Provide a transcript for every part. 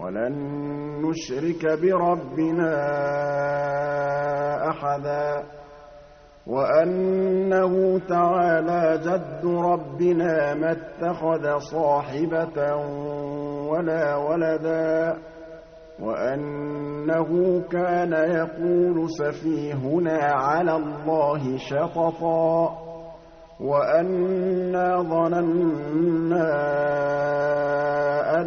وَلَن نُّشْرِكَ بِرَبِّنَا أَحَدًا وَأَنَّهُ تَعَالَىٰ جَدُّ رَبِّنَا مَا اتَّخَذَ صَاحِبَةً وَلَا وَلَدًا وَأَنَّهُ كَانَ يَقُولُ سَفِيهُنَا عَلَى اللَّهِ شَطَطًا وَأَنَّا ظَنَنَّا أَن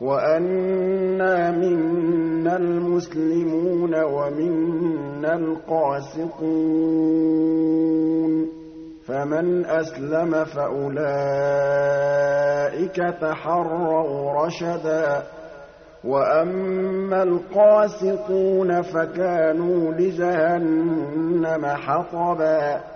وَأَنَّا مِنَّا الْمُسْلِمُونَ وَمِنَّا الْقَاسِطُونَ. فَمَنْ أَسْلَمَ فَأُولَٰئِكَ تَحَرَّوْا رَشَدًا. وَأَمَّا الْقَاسِطُونَ فَكَانُوا لِجَهَنَّمَ حَطَبًا.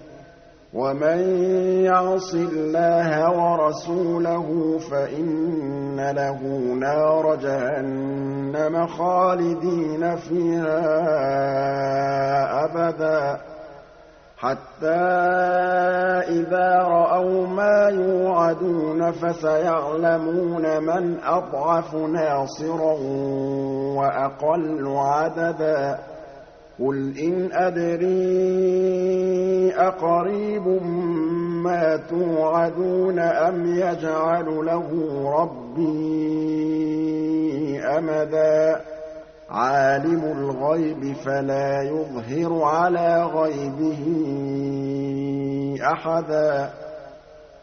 وَمَن يَعْصِ اللَّهَ وَرَسُولَهُ فَإِنَّ لَهُ نَارَ جَهَنَّمَ خَالِدِينَ فِيهَا أَبَدًا حَتَّىٰ إِذَا رَأَوْا مَا يُوعَدُونَ فَسَيَعْلَمُونَ مَنْ أَضْعَفُ نَاصِرًا وَأَقَلُّ عَدَدًا قُلْ إِنْ أَدْرِي أَقَرِيبٌ مَّا تُوعَدُونَ أَمْ يَجْعَلُ لَهُ رَبِّي أَمَدًا عَالِمُ الْغَيْبِ فَلَا يُظْهِرُ عَلَىٰ غَيْبِهِ أَحَدًا